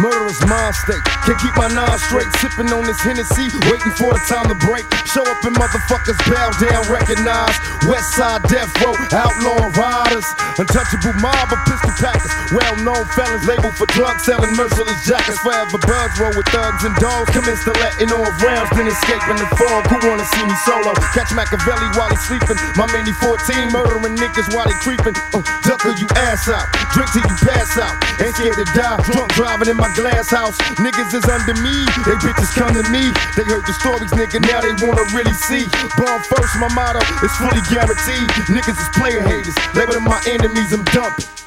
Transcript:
mind state. Can't keep my nine straight, sipping on this Hennessy, waiting for the time to break. Show up and motherfuckers bow down, recognize. West side death row, outlaw Untouchable mob of pistol packers. Well known felons labeled for drug selling, merciless jackets. Forever buzz roll with thugs and dogs. Commence to letting off rounds, then escaping the fog. Who wanna see me solo? Catch Machiavelli while he's sleeping. My mini 14 murdering niggas while they creeping. Uh, ducker you ass out, drink till you pass out. Ain't scared to die, drunk driving in my glass house. Niggas is under me, they bitches come to me. They heard the stories, nigga, now they wanna really see. Born first, my motto is fully guaranteed. Niggas is player haters, labeling my enemies, I'm dumping.